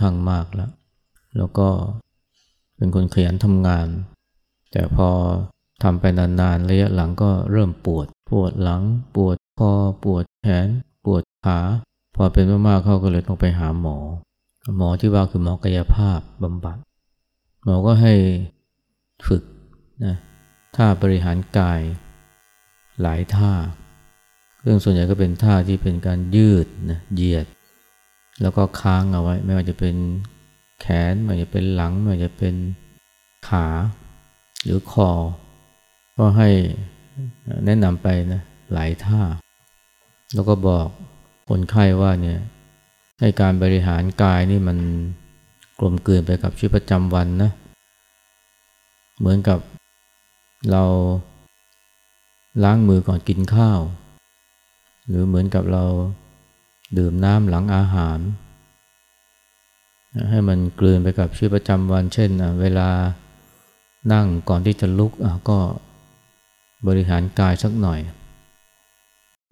ข้างมากแล้ว แล้วก็เป็นคนขยันทำงาน แต่พอทำไปนานๆระยะหลังก็เริ่มปวด ปวดหลัง ปวดคอ ปวดแขน ปวดขา พอเป็นมากๆเขาก็เลยต้องไปหาหมอ หมอที่ว่าคือหมอกายภาพบำบัด หมอก็ให้ฝึกนะท่าบริหารกายหลายท่าซึ่องส่วนใหญ่ก็เป็นท่าที่เป็นการยืดนะเหยียด แล้วก็ค้างเอาไว้ ไม่ว่าจะเป็นแขน ไม่ว่าจะเป็นหลัง ไม่ว่าจะเป็นขา หรือคอ ก็ให้แนะนำไปนะหลายท่า แล้วก็บอกคนไข้ว่าเนี่ยให้การบริหารกายนี่มันกลมกลืนไปกับชีวิตประจำวันนะ เหมือนกับเราล้างมือก่อนกินข้าว หรือเหมือนกับเรา ดื่มน้ำหลังอาหาร ให้มันกลืนไปกับชีวิตประจำวัน เช่น เวลานั่งก่อนที่จะลุกก็บริหารกายสักหน่อย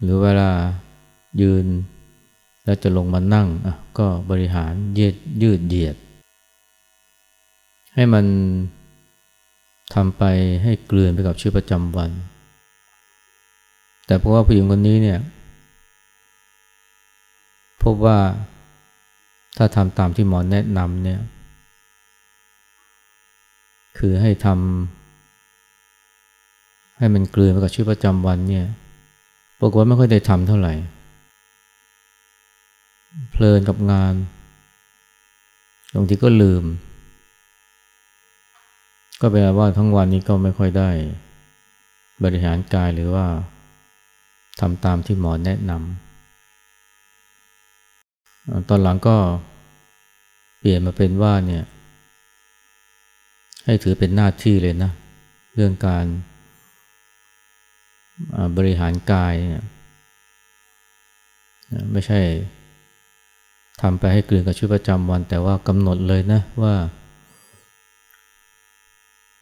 หรือเวลายืนแล้วจะลงมานั่งก็บริหารยืดยืดเหยียด ให้มันทำไปให้เกลือนไปกับชีวิตประจำวัน แต่เพราะว่าผู้หญิงคนนี้เนี่ย พบว่าถ้าทำตามที่หมอแนะนำเนี่ย คือให้ทำให้มันเกลือนไปกับชีวิตประจำวันเนี่ยปรากฏว่าไม่ค่อยได้ทำเท่าไหร่ เพลินกับงานบางทีก็ลืม ก็แปลว่าทั้งวันนี้ก็ไม่ค่อยได้ บริหารกายหรือว่าทำตามที่หมอแนะนำ ตอนหลังก็เปลี่ยนมาเป็นว่าเนี่ย ให้ถือเป็นหน้าที่เลยนะ เรื่องการบริหารกายเนี่ยไม่ใช่ทำไปให้เกลืนกับชีวิตประจำวัน แต่ว่ากำหนดเลยนะว่า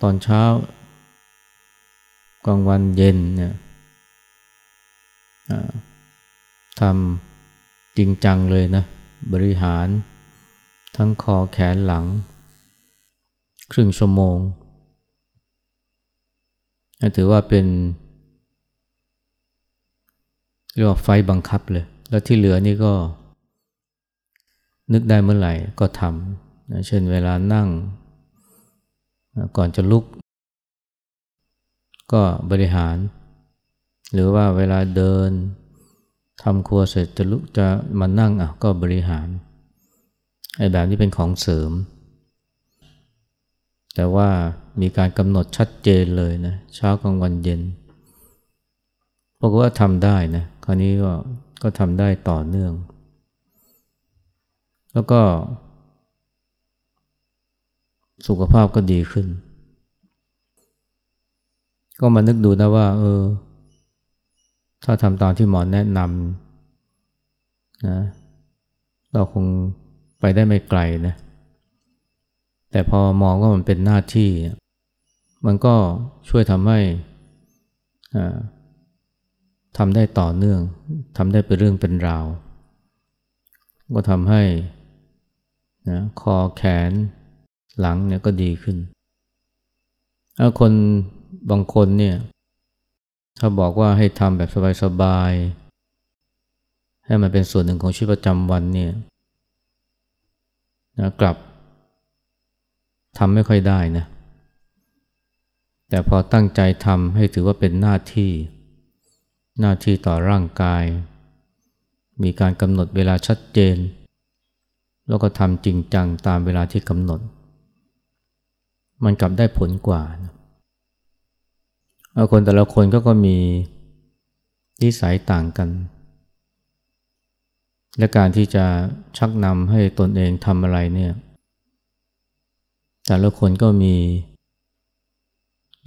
ตอนเช้ากลางวันเย็นเนี่ยทำ จริงจังเลยนะ บริหาร ทั้งคอแขนหลัง ครึ่งชั่วโมง ถือว่าเป็นเรียกว่าไฟบังคับเลย แล้วที่เหลือนี่ก็ นึกได้เมื่อไหร่ก็ทำเช่นเวลานั่ง ก่อนจะลุก ก็บริหาร หรือว่าเวลาเดิน ทำครัวเสร็จจะลุกจะมานั่งอะก็บริหารไอ้แบบนี้เป็นของเสริม แต่ว่ามีการกำหนดชัดเจนเลยนะเช้ากลางวันเย็นบอกว่าทำได้นะคราวนี้ก็ก็ทำได้ต่อเนื่อง แล้วก็ สุขภาพก็ดีขึ้น ก็มานึกดูนะว่า เออ ถ้าทำตามที่หมอแนะนำนะเราคงไปได้ไม่ไกลนะแต่พอมองว่ามันเป็นหน้าที่ มันก็ช่วยทำให้ทำได้ต่อเนื่องทำได้เป็นเรื่องเป็นราว ก็ทำให้นะคอแขนหลังเนี่ยก็ดีขึ้นถ้าคนบางคนเนี่ย ถ้าบอกว่าให้ทำแบบสบายๆ ให้มันเป็นส่วนหนึ่งของชีวิตประจำวันเนี่ยนะกลับทำไม่ค่อยได้นะ แต่พอตั้งใจทำให้ถือว่าเป็นหน้าที่ หน้าที่ต่อร่างกาย มีการกำหนดเวลาชัดเจน แล้วก็ทำจริงจังตามเวลาที่กำหนด มันกลับได้ผลกว่าเอา คนแต่ละคนก็ก็มีนิสัยต่างกัน และการที่จะชักนำให้ตนเองทำอะไรเนี่ย แต่ละคนก็มี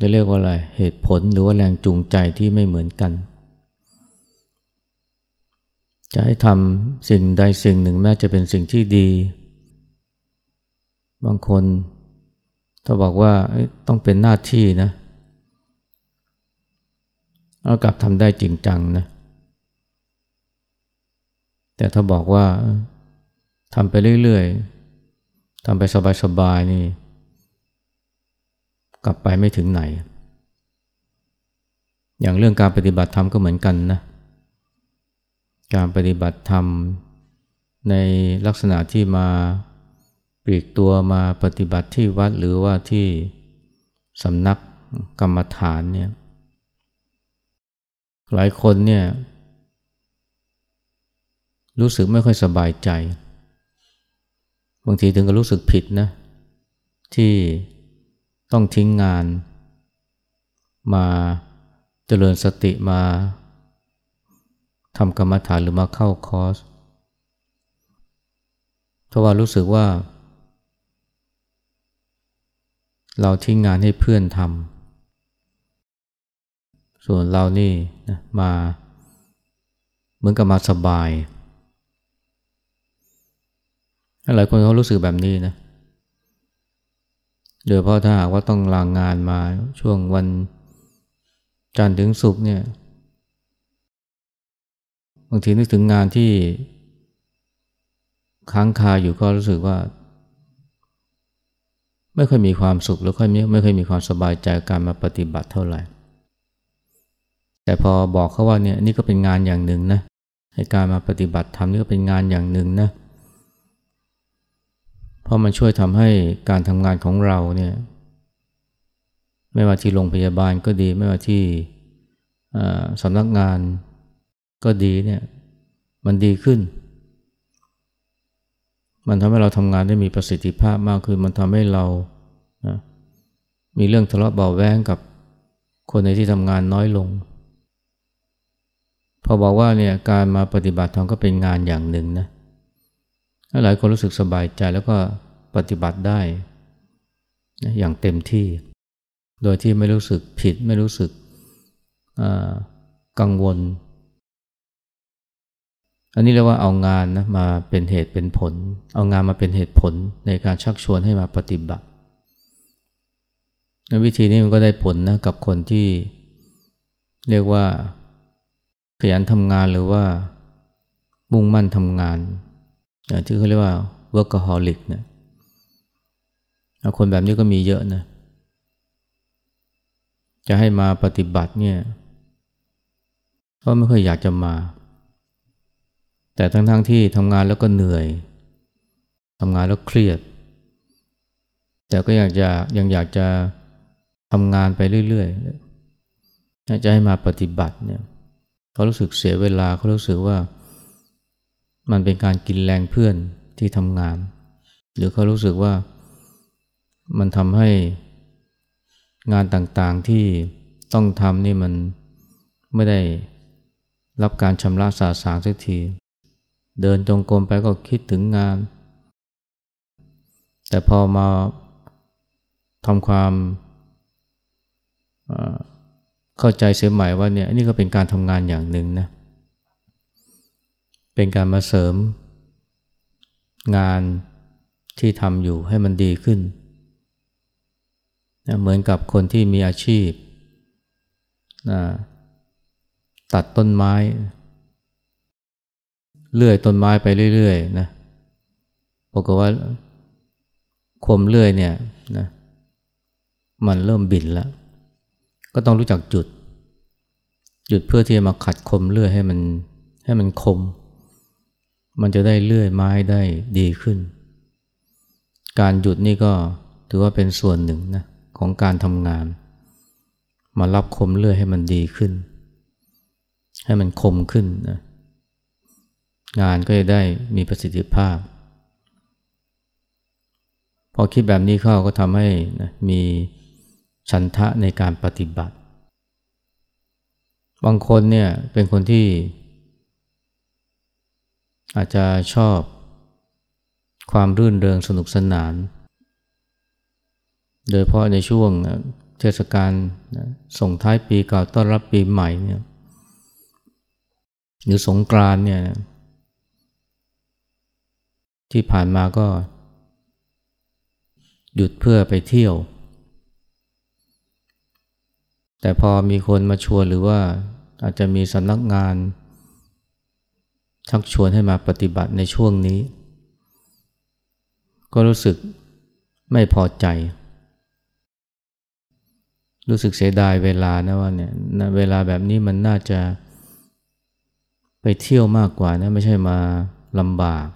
จะเรียกว่าอะไร เหตุผลหรือว่าแรงจูงใจที่ไม่เหมือนกัน จะให้ทำสิ่งใดสิ่งหนึ่งแม้จะเป็นสิ่งที่ดี บางคนถ้าบอกว่าต้องเป็นหน้าที่นะเกลับทำได้จริงจังนะแต่ถ้าบอกว่าทำไปเรื่อยๆทำไปสบายๆนี่ กลับไปไม่ถึงไหน อย่างเรื่องการปฏิบัติธรรมก็เหมือนกันนะการปฏิบัติธรรมในลักษณะที่มาปลีกตัวมาปฏิบัติที่วัดหรือว่าที่สำนักกรรมฐานเนี่ย หลายคนเนี่ย รู้สึกไม่ค่อยสบายใจ บางทีถึงก็รู้สึกผิดนะ ที่ต้องทิ้งงาน มาเจริญสติมาทำกรรมฐานหรือมาเข้าคอร์สเพราะว่ารู้สึกว่า เราทิ้งงานให้เพื่อนทำ ส่วนเรานี่นะมาเหมือนกับมาสบาย หลายคนเขารู้สึกแบบนี้นะโดยเพราะถ้าหากว่าต้องลางงานมาช่วงวันจันทร์ถึงศุกร์เนี่ยบางทีนึกถึงงานที่ค้างคาอยู่ก็รู้สึกว่า ไม่ค่อยมีความสุขแล้วค่อยไม่ค่อยมีความสบายใจการมาปฏิบัติเท่าไหร่ แต่พอบอกเขาว่าเนี่ยนี่ก็เป็นงานอย่างหนึ่งนะให้การมาปฏิบัติธรรมนี่ก็เป็นงานอย่างหนึ่งนะเพราะมันช่วยทำให้การทำงานของเราเนี่ยไม่ว่าที่โรงพยาบาลก็ดี ไม่ว่าที่สำนักงานก็ดีเนี่ยมันดีขึ้น มันทำให้เราทำงานได้มีประสิทธิภาพมากขึ้น มันทำให้เรานะมีเรื่องทะเลาะเบาแวงกับคนในที่ทำงานน้อยลง พอบอกว่าเนี่ยการมาปฏิบัติธรรมก็เป็นงานอย่างหนึ่งนะหลายคนรู้สึกสบายใจแล้วก็ปฏิบัติได้อย่างเต็มที่ โดยที่ไม่รู้สึกผิดไม่รู้สึกกังวล อันนี้เรียกว่าเอางานนะมาเป็นเหตุเป็นผล เอางานมาเป็นเหตุผลในการชักชวนให้มาปฏิบัติวิธีนี้มันก็ได้ผลนะกับคนที่เรียกว่า ขยันทำงานหรือว่ามุ่งมั่นทำงานอย่างที่เขาเรียกว่า workaholic เนะคนแบบนี้ก็มีเยอะนะ จะให้มาปฏิบัติเนี่ยก็ไม่ค่อยอยากจะมา แต่ทั้งๆทที่ทำงานแล้วก็เหนื่อยทำงานแล้วเครียด แต่ก็อยากจะยังอยากจะทำงานไปเรื่อยๆจะให้มาปฏิบัติเนี่ย เขารู้สึกเสียเวลาเขารู้สึกว่า มันเป็นการกินแรงเพื่อนที่ทำงาน หรือเขารู้สึกว่ามันทำให้งานต่างๆที่ต้องทำนี่มันไม่ได้รับการชำระสาสางสักที เดินจงกรมไปก็คิดถึงงาน แต่พอมาทำความ เข้าใจเสียใหม่ว่าเนี่ยนี่ก็เป็นการทำงานอย่างหนึ่งนะเป็นการมาเสริม งานที่ทำอยู่ให้มันดีขึ้นนะเหมือนกับคนที่มีอาชีพนะตัดต้นไม้ เลื่อยต้นไม้ไปเรื่อยๆนะบอกว่าคมเลื่อยเนี่ยนะมันเริ่มบินแล้ว ก็ต้องรู้จักจุด หยุดเพื่อที่จะมาขัดคมเลื่อยให้มันให้มันคม มันจะได้เลื่อยไม้ได้ดีขึ้น การหยุดนี่ก็ถือว่าเป็นส่วนหนึ่งนะของการทำงาน มารับคมเลื่อยให้มันดีขึ้น ให้มันคมขึ้นนะงานก็จะได้มีประสิทธิภาพ พอคิดแบบนี้เข้าก็ทำให้นะมี ชันทะในการปฏิบัติ บางคนเนี่ยเป็นคนที่ อาจจะชอบ ความรื่นเริงสนุกสนาน โดยเพราะในช่วงเทศกาลส่งท้ายปีเก่าต้อนรับปีใหม่เนี่ยหรือสงกรานเนี่ยที่ผ่านมาก็ หยุดเพื่อไปเที่ยว แต่พอมีคนมาชวนหรือว่าอาจจะมีสำนักงาน ชักชวนให้มาปฏิบัติในช่วงนี้ ก็รู้สึกไม่พอใจ รู้สึกเสียดายเวลานะว่าเนี่ยเวลาแบบนี้มันน่าจะไปเที่ยวมากกว่านะไม่ใช่มาลำบาก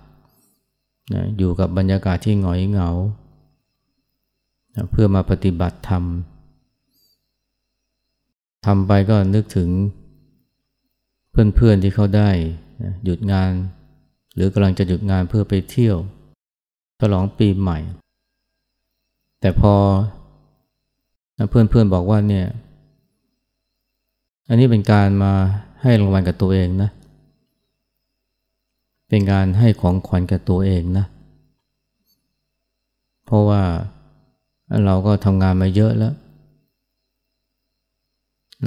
นะอยู่กับบรรยากาศที่หงอยเหงานะเพื่อมาปฏิบัติธรรม ทำไปก็นึกถึงเพื่อนๆที่เขาได้หยุดงาน หรือกำลังจะหยุดงานเพื่อไปเที่ยวฉลองปีใหม่ แต่พอเพื่อนๆบอกว่าเนี่ย อันนี้เป็นการมาให้รางวัลกับตัวเองนะ เป็นการให้ของขวัญกับตัวเองนะ เพราะว่าเราก็ทำงานมาเยอะแล้ว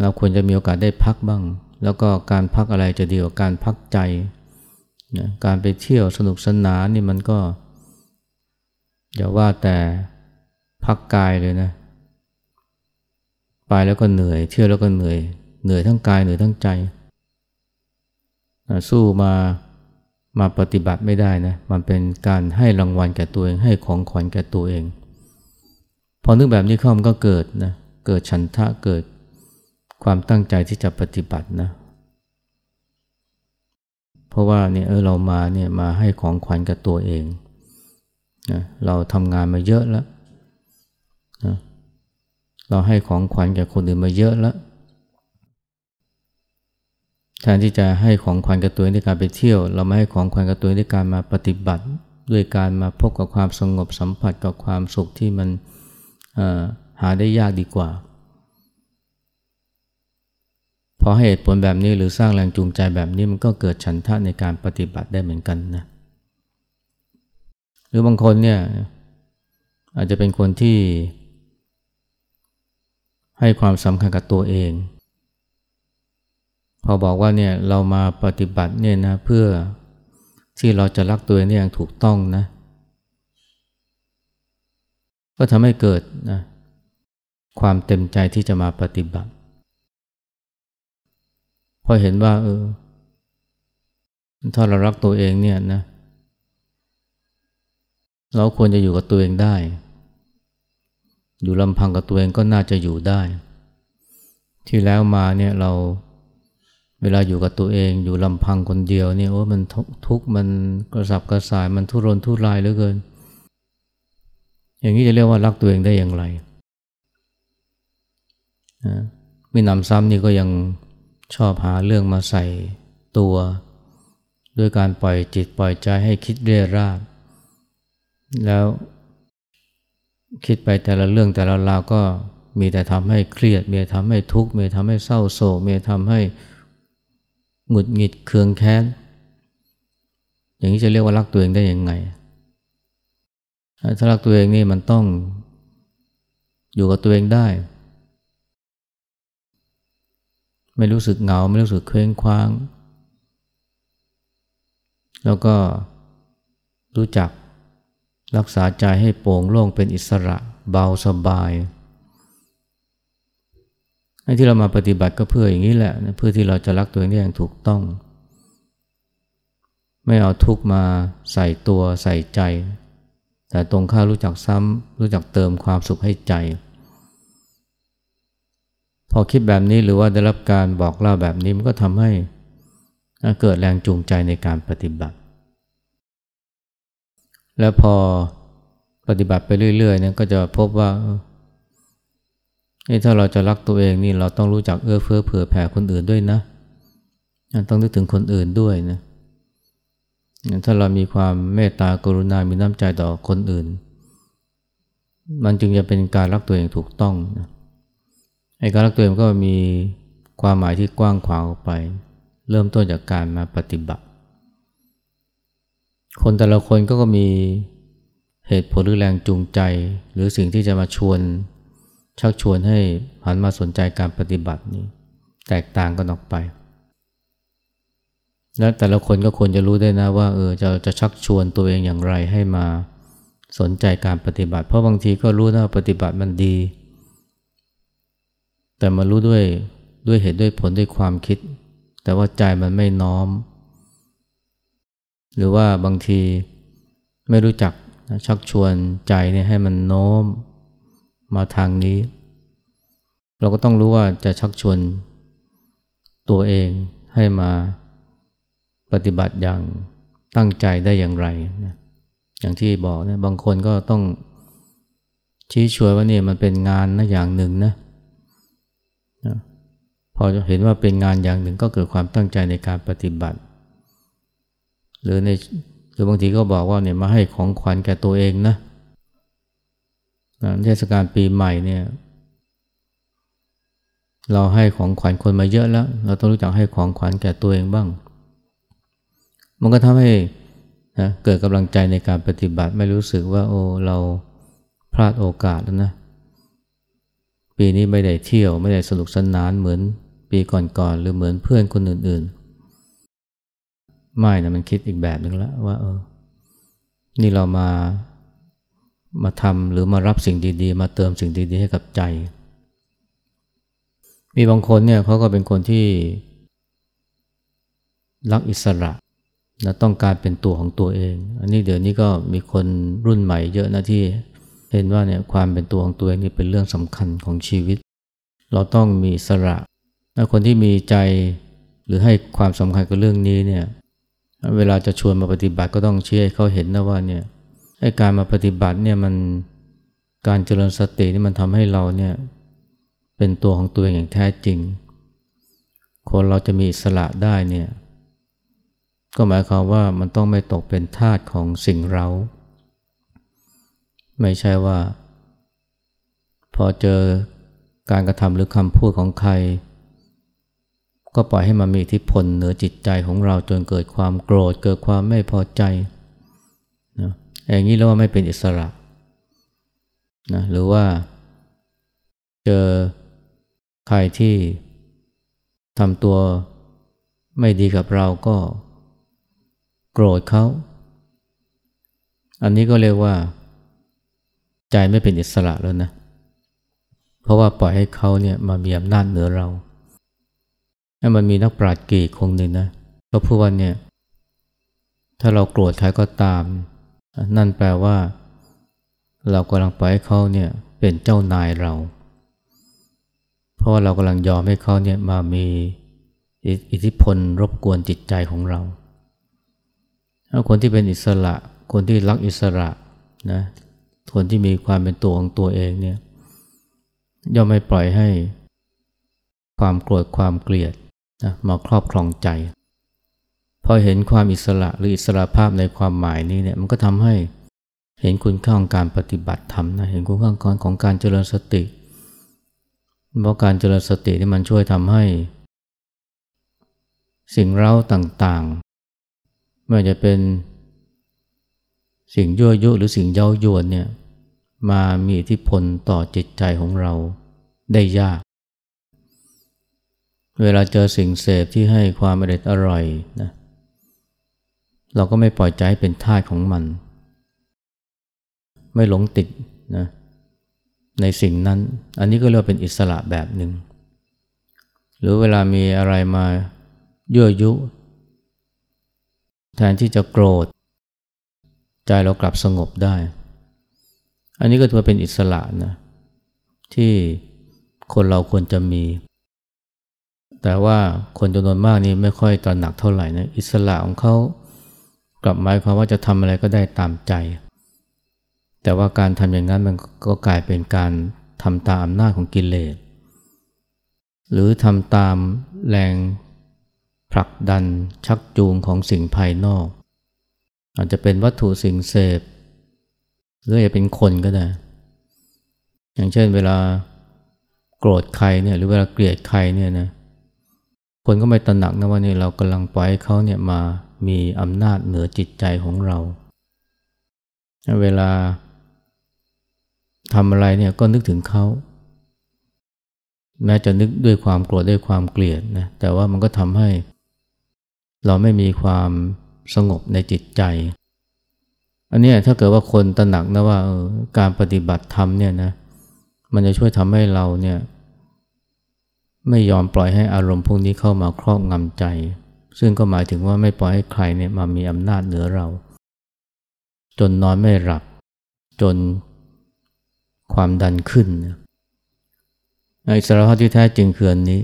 เราควรจะมีโอกาสได้พักบ้าง แล้วก็การพักอะไรจะดีกว่าการพักใจนะการไปเที่ยวสนุกสนานนี่มันก็ อย่าว่าแต่พักกายเลยนะ ไปแล้วก็เหนื่อย เที่ยวแล้วก็เหนื่อย เหนื่อยทั้งกายเหนื่อยทั้งใจสู้มามาปฏิบัติไม่ได้นะ มันเป็นการให้รางวัลแก่ตัวเอง ให้ของขวัญแก่ตัวเอง พอนึกแบบนี้เข้ามันก็เกิดนะ เกิดฉันทะ เกิด ความตั้งใจที่จะปฏิบัตินะ เพราะว่าเนี่ยเออเรามาเนี่ยมาให้ของขวัญกับตัวเองนะเราทำงานมาเยอะแล้วนะเราให้ของขวัญแก่คนอื่นมาเยอะแล้วแทนที่จะให้ของขวัญกับตัวเองด้วยการไปเที่ยว เราไม่ให้ของขวัญกับตัวเองด้วยการมาปฏิบัติ ด้วยการมาพบกับความสงบสัมผัสกับความสุขที่มันหาได้ยากดีกว่า พอให้เหตุผลแบบนี้หรือสร้างแรงจูงใจแบบนี้มันก็เกิดฉันทะในการปฏิบัติได้เหมือนกันนะหรือบางคนเนี่ยอาจจะเป็นคนที่ ให้ความสำคัญกับตัวเอง พอบอกว่าเนี่ยเรามาปฏิบัติเนี่ยนะเพื่อที่เราจะรักตัวเองอย่างถูกต้องนะก็ทำให้เกิดนะความเต็มใจที่จะมาปฏิบัติ พอเห็นว่าเออ ถ้าเรารักตัวเองเนี่ยนะ เราควรจะอยู่กับตัวเองได้ อยู่ลำพังกับตัวเองก็น่าจะอยู่ได้ ที่แล้วมาเนี่ยเราเวลาอยู่กับตัวเองอยู่ลำพังคนเดียวเนี่ยโอ้มันทุกข์มันกระสับกระส่ายมันทุรนทุรายเหลือเกิน อย่างนี้จะเรียกว่ารักตัวเองได้อย่างไรไม่นำซ้ำนี่ก็ยัง ชอบหาเรื่องมาใส่ตัว ด้วยการปล่อยจิตปล่อยใจให้คิดเรื่อยราดแล้วคิดไปแต่ละเรื่องแต่ละราวก็มีแต่ทำให้เครียด มีทำให้ทุกข์ มีทำให้เศร้าโศก มีทำให้หงุดหงิดเคืองแค้น อย่างนี้จะเรียกว่ารักตัวเองได้ยังไง ถ้ารักตัวเองนี่มันต้องอยู่กับตัวเองได้ ไม่รู้สึกเหงา ไม่รู้สึกเคว้งคว้าง แล้วก็รู้จักรักษาใจให้โปร่งโล่งเป็นอิสระเบาสบายไอ้ที่เรามาปฏิบัติก็เพื่ออย่างนี้แหละเพื่อที่เราจะรักตัวเองได้อย่างถูกต้อง ไม่เอาทุกมาใส่ตัวใส่ใจ แต่ตรงข้ารู้จักซ้ำรู้จักเติมความสุขให้ใจ พอคิดแบบนี้หรือว่าได้รับการบอกเล่าแบบนี้มันก็ทำให้เกิดแรงจูงใจในการปฏิบัติ แล้วพอปฏิบัติไปเรื่อยๆเนี่ยก็จะพบว่าถ้าเราจะรักตัวเองนี่เราต้องรู้จักเอื้อเฟื้อเผื่อแผ่คนอื่นด้วยนะ ต้องนึกถึงคนอื่นด้วยนะ ถ้าเรามีความเมตตากรุณา มีน้ำใจต่อคนอื่น มันจึงจะเป็นการรักตัวเองถูกต้องนะ ไอ้การรักตัวเองก็มีความหมายที่กว้างขวางออกไป เริ่มต้นจากการมาปฏิบัติ คนแต่ละคนก็ก็มีเหตุผลหรือแรงจูงใจ หรือสิ่งที่จะมาชวน ชักชวนให้หันมาสนใจการปฏิบัตินี้ แตกต่างกันออกไป และแต่ละคนก็ควรจะรู้ได้นะว่าเออจะจะชักชวนตัวเองอย่างไรให้มาสนใจการปฏิบัติ เพราะบางทีก็รู้นะปฏิบัติมันดี แต่มารู้ด้วยด้วยเหตุด้วยผลด้วยความคิด แต่ว่าใจมันไม่น้อม หรือว่าบางทีไม่รู้จักชักชวนใจเนี่ยให้มันโน้มมาทางนี้ เราก็ต้องรู้ว่าจะชักชวนตัวเองให้มาปฏิบัติอย่างตั้งใจได้อย่างไรนะอย่างที่บอกนะบางคนก็ต้องชี้ชวนว่านี่มันเป็นงานนะอย่างหนึ่งนะนะ พอจะเห็นว่าเป็นงานอย่างหนึ่งก็เกิดความตั้งใจในการปฏิบัติ หรือในหรือบางทีก็บอกว่าเนี่ยมาให้ของขวัญแก่ตัวเองนะเทศกาลปีใหม่เนี่ยเราให้ของขวัญคนมาเยอะแล้ว เราต้องรู้จักให้ของขวัญแก่ตัวเองบ้าง มันก็ทำให้นะเกิดกำลังใจในการปฏิบัติไม่รู้สึกว่า โอ้เราพลาดโอกาสแล้วนะ ปีนี้ไม่ได้เที่ยวไม่ได้สนุกสนานเหมือน ปีก่อนๆหรือเหมือนเพื่อนคนอื่นๆ ไม่นะมันคิดอีกแบบหนึ่งแล้วว่าเออ นี่เรามามาทำหรือมารับสิ่งดีๆ มาเติมสิ่งดีๆ ให้กับใจ มีบางคนเนี่ยเขาก็เป็นคนที่รักอิสระนะต้องการเป็นตัวของตัวเอง อันนี้เดี๋ยวนี้ก็มีคนรุ่นใหม่เยอะนะที่เห็นว่าเนี่ยความเป็นตัวของตัวเองนี่เป็นเรื่องสำคัญของชีวิต เราต้องมีอิสระ คนที่มีใจหรือให้ความสำคัญกับเรื่องนี้เนี่ยเวลาจะชวนมาปฏิบัติก็ต้องเชื่อให้เขาเห็นนะว่าเนี่ยไอ้การมาปฏิบัติเนี่ยมันการเจริญสตินี่มันทำให้เราเนี่ยเป็นตัวของตัวเองอย่างแท้จริง คนเราจะมีอิสระได้เนี่ยก็หมายความว่ามันต้องไม่ตกเป็นทาสของสิ่งเรา ไม่ใช่ว่า พอเจอการกระทำหรือคำพูดของใคร ก็ปล่อยให้มันมีอิทธิพลเหนือจิตใจของเราจนเกิดความโกรธ เกิดความไม่พอใจนะอย่างนี้เรียกว่าไม่เป็นอิสระนะหรือว่าเจอใครที่ทำตัวไม่ดีกับเราก็โกรธเขา อันนี้ก็เรียกว่า ใจไม่เป็นอิสระแล้วนะ เพราะว่าปล่อยให้เขาเนี่ยมามีอำนาจเหนือเรา มันมีนักปราชญ์กีคงหนึ่งนะเขาพูดว่าเนี่ย ถ้าเราโกรธใครก็ตาม นั่นแปลว่า เรากำลังปล่อยให้เขาเนี่ยเป็นเจ้านายเรา เพราะาเรากำลังยอมให้เขาเนี่ยมามีอิทธิพลรบกวนจิตใจของเราถ้าคนที่เป็นอิสระ คนที่รักอิสระนะ คนที่มีความเป็นตัวของตัวเองเนี่ยย่อมไม่ปล่อยให้ความโกรธความเกลียด นะมาครอบครองใจ พอเห็นความอิสระหรืออิสระภาพในความหมายนี้เนี่ยมันก็ทำให้เห็นคุณค่าของการปฏิบัติธรรมนะเห็นคุณค่าของการเจริญสติเพราะการเจริญสตินี่มันช่วยทำให้ สิ่งเร้าต่างๆ ไม่ว่าจะเป็นสิ่งยั่วยุหรือสิ่งเย้ายวนเนี่ยมามีอิทธิพลต่อจิตใจของเราได้ยาก เวลาเจอสิ่งเสพที่ให้ความอร่อยอร่อยนะเราก็ไม่ปล่อยใจเป็นทาสของมัน ไม่หลงติดนะในสิ่งนั้น อันนี้ก็เรียกเป็นอิสระแบบหนึ่ง หรือเวลามีอะไรมายั่วยุ แทนที่จะโกรธ ใจเรากลับสงบได้ อันนี้ก็ถือว่าเป็นอิสระนะที่คนเราควรจะมี แต่ว่าคนจำนวนมากนี่ไม่ค่อยตระหนักเท่าไหร่นะอิสระของเขากลับหมายความว่าจะทำอะไรก็ได้ตามใจ แต่ว่าการทำอย่างนั้นมันก็กลายเป็นการทำตามอำนาจของกิเลสหรือทำตามแรงผลักดันชักจูงของสิ่งภายนอก อาจจะเป็นวัตถุสิ่งเสพหรืออาจจะเป็นคนก็ได้ อย่างเช่นเวลาโกรธใครเนี่ยหรือเวลาเกลียดใครเนี่ยนะ คนก็ไม่ตระหนักนะว่านี่เรากำลังปล่อยเขาเนี่ยมามีอำนาจเหนือจิตใจของเรา เวลาทำอะไรเนี่ยก็นึกถึงเขาแม้จะนึกด้วยความโกรธด้วยความเกลียดนะแต่ว่ามันก็ทำให้ เราไม่มีความสงบในจิตใจ อันนี้ถ้าเกิดว่าคนตระหนักนะว่าการปฏิบัติธรรมเนี่ยนะมันจะช่วยทำให้เราเนี่ย ไม่ยอมปล่อยให้อารมณ์พวกนี้เข้ามาครอบงำใจ ซึ่งก็หมายถึงว่าไม่ปล่อยให้ใครเนี่ยมามีอำนาจเหนือเรา จนนอนไม่หลับ จนความดันขึ้นอิสรภาพที่แท้จริงคืออันนี้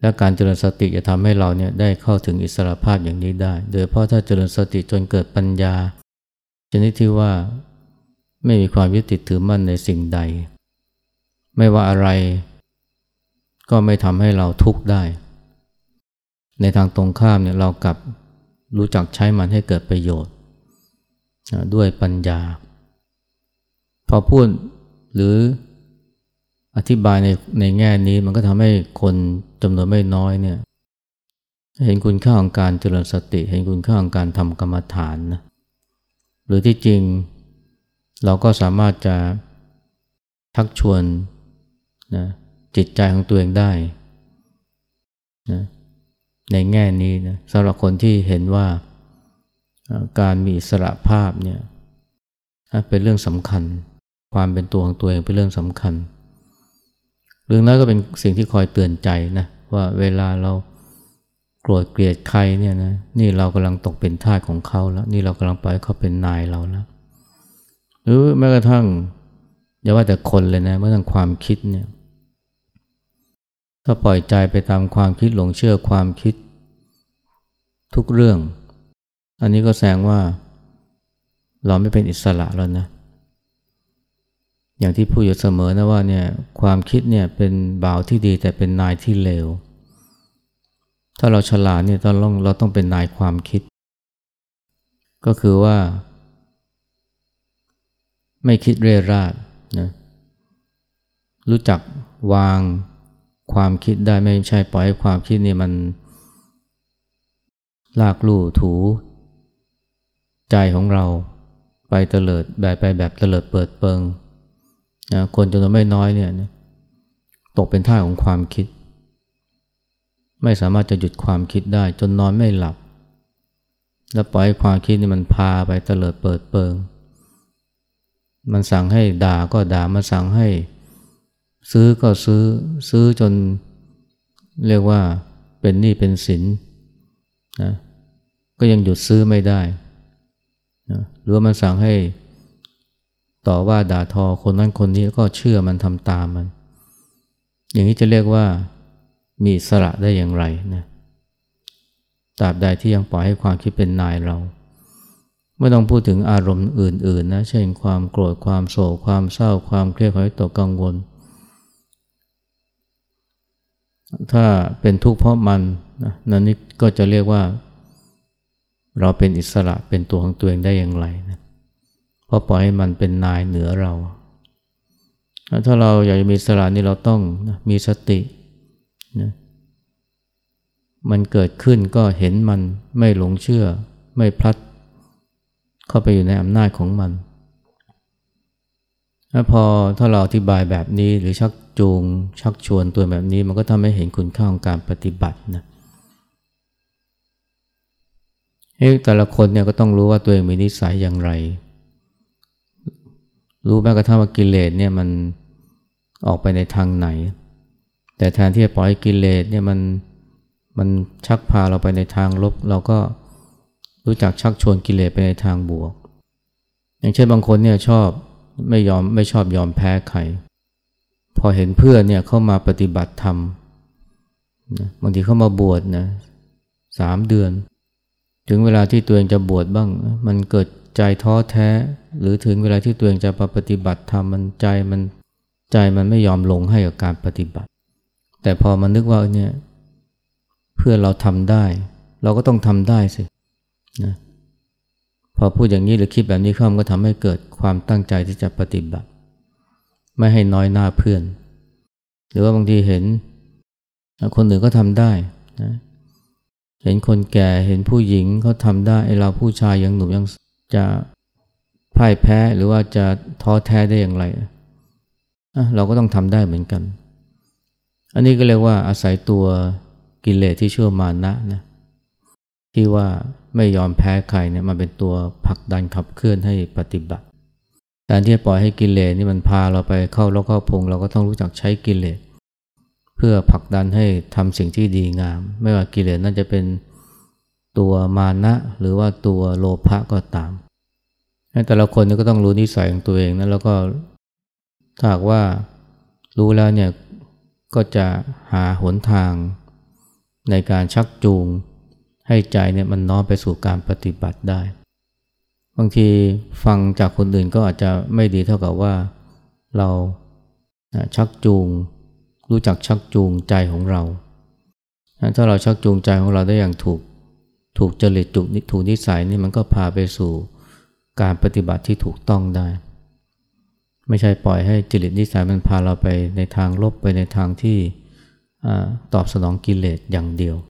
และการเจริญสติจะทำให้เราเนี่ยได้เข้าถึงอิสรภาพอย่างนี้ได้ โดยเพราะถ้าเจริญสติจนเกิดปัญญา ชนิดที่ว่าไม่มีความยึดติดถือมั่นในสิ่งใด ไม่ว่าอะไร ก็ไม่ทำให้เราทุกข์ได้ ในทางตรงข้ามเนี่ยเรากลับรู้จักใช้มันให้เกิดประโยชน์ ด้วยปัญญา พอพูดหรืออธิบายในในแง่นี้มันก็ทำให้คนจำนวนไม่น้อยเนี่ยเห็นคุณค่าของการเจริญสติ เห็นคุณค่าของการทำกรรมฐานนะหรือที่จริงเราก็สามารถจะทักชวนนะ จิตใจของตัวเองได้นะในแง่นี้นะสำหรับคนที่เห็นว่าการมีอิสระภาพเนี่ยเป็นเรื่องสำคัญ ความเป็นตัวของตัวเองเป็นเรื่องสำคัญ เรื่องนั้นก็เป็นสิ่งที่คอยเตือนใจนะว่าเวลาเราโกรธเกลียดใครเนี่ยนะนี่เรากำลังตกเป็นทาสของเขาแล้ว นี่เรากำลังปล่อยเขาเป็นนายเราแล้วหรือแม้กระทั่งอย่าว่าแต่คนเลยนะแม้กระทั่งความคิดเนี่ย ถ้าปล่อยใจไปตามความคิดหลงเชื่อความคิด ทุกเรื่อง อันนี้ก็แสดงว่า เราไม่เป็นอิสระแล้วนะ อย่างที่พูดอยู่เสมอนะว่าเนี่ยความคิดเนี่ยเป็นบ่าวที่ดีแต่เป็นนายที่เลว ถ้าเราฉลาดเนี่ยเราต้องเราต้องเป็นนายความคิด ก็คือว่า ไม่คิดเร่ราดนะรู้จักวาง ความคิดได้ไม่ใช่ปล่อยให้ความคิดนี่มัน ลากลู่ถู ใจของเราไปเตลิดแบบไปแบบเตลิดเปิดเปิงนะคนจำนวนไม่น้อยเนี่ยตกเป็นท่าของความคิด ไม่สามารถจะหยุดความคิดได้ จนนอนไม่หลับ แล้วปล่อยให้ความคิดนี่มันพาไปเตลิดเปิดเปิง มันสั่งให้ด่าก็ด่ามันสั่งให้ ซื้อก็ซื้อซื้อจนเรียกว่าเป็นหนี้เป็นสินนะก็ยังหยุดซื้อไม่ได้นะหรือว่ามันสั่งให้ต่อว่าด่าทอคนนั้นคนนี้ก็เชื่อมันทำตามมัน อย่างนี้จะเรียกว่ามีสระได้อย่างไรนะตราบใดที่ยังปล่อยให้ความคิดเป็นนายเรา ไม่ต้องพูดถึงอารมณ์อื่นๆนะเช่นความโกรธความโศกความเศร้าความเครียดความตกกังวล ถ้าเป็นทุกข์เพราะมันนะนั่นนี่ก็จะเรียกว่า เราเป็นอิสระเป็นตัวของตัวเองได้อย่างไรนะเพราะปล่อยให้มันเป็นนายเหนือเรา ถ้าเราอยากจะมีอิสระนี่เราต้องนะมีสตินะมันเกิดขึ้นก็เห็นมันไม่หลงเชื่อ ไม่พลัด เข้าไปอยู่ในอำนาจของมันถ้าพอถ้าเราอธิบายแบบนี้หรือชัก จูง ชักชวนตัวแบบนี้ มันก็ทำให้เห็นคุณค่าของการปฏิบัตินะเฮ้แต่ละคนเนี่ยก็ต้องรู้ว่าตัวเองมีนิสัยอย่างไร รู้แม้กระทั่งว่ากิเลสเนี่ยมันออกไปในทางไหน แต่แทนที่จะปล่อยกิเลสเนี่ยมันมันชักพาเราไปในทางลบ เราก็รู้จักชักชวนกิเลสไปในทางบวก อย่างเช่นบางคนเนี่ยชอบไม่ยอมไม่ชอบยอมแพ้ใคร พอเห็นเพื่อนเนี่ยเข้ามาปฏิบัติธรรมนะบางทีเข้ามาบวชนะสามเดือน ถึงเวลาที่ตัวเองจะบวชบ้าง มันเกิดใจท้อแท้ หรือถึงเวลาที่ตัวเองจะปฏิบัติธรรมมันใจมันใจมันไม่ยอมลงให้กับการปฏิบัติ แต่พอมันนึกว่าเนี่ยเพื่อเราทำได้ เราก็ต้องทำได้สินะพอพูดอย่างนี้หรือคิดแบบนี้เข้ามันก็ทำให้เกิดความตั้งใจที่จะปฏิบัติ ไม่ให้น้อยหน้าเพื่อน หรือว่าบางทีเห็น คนอื่นก็ทำได้นะเห็นคนแก่เห็นผู้หญิงเขาทำได้ไอเราผู้ชายยังหนุ่มยังจะพ่ายแพ้หรือว่าจะท้อแท้ได้อย่างไรเราก็ต้องทำได้เหมือนกัน อันนี้ก็เรียกว่าอาศัยตัวกิเลสที่ชื่อมานะนะที่ว่าไม่ยอมแพ้ใครเนี่ยมาเป็นตัวผลักดันขับเคลื่อนให้ปฏิบัติ แทนที่จะปล่อยให้กิเลสนี่มันพาเราไปเข้าแล้วเข้าพงเราก็ต้องรู้จักใช้กิเลสเพื่อผลักดันให้ทำสิ่งที่ดีงาม ไม่ว่ากิเลสนั่นจะเป็นตัวมานะ หรือว่าตัวโลภะก็ตาม แต่ละคนก็ต้องรู้นิสัยของตัวเองนะแล้วก็ถ้าหากว่ารู้แล้วเนี่ยก็จะหาหนทางในการชักจูงให้ใจเนี่ยมันน้อมไปสู่การปฏิบัติได้ บางทีฟังจากคนอื่นก็อาจจะไม่ดีเท่ากับว่าเราชักจูง รู้จักชักจูงใจของเรา ถ้าเราชักจูงใจของเราได้อย่างถูกถูกจริตจุกถูกนิสัยนี่มันก็พาไปสู่การปฏิบัติที่ถูกต้องได้ ไม่ใช่ปล่อยให้จริตนิสัยมันพาเราไปในทางลบไปในทางที่ตอบสนองกิเลสอย่างเดียว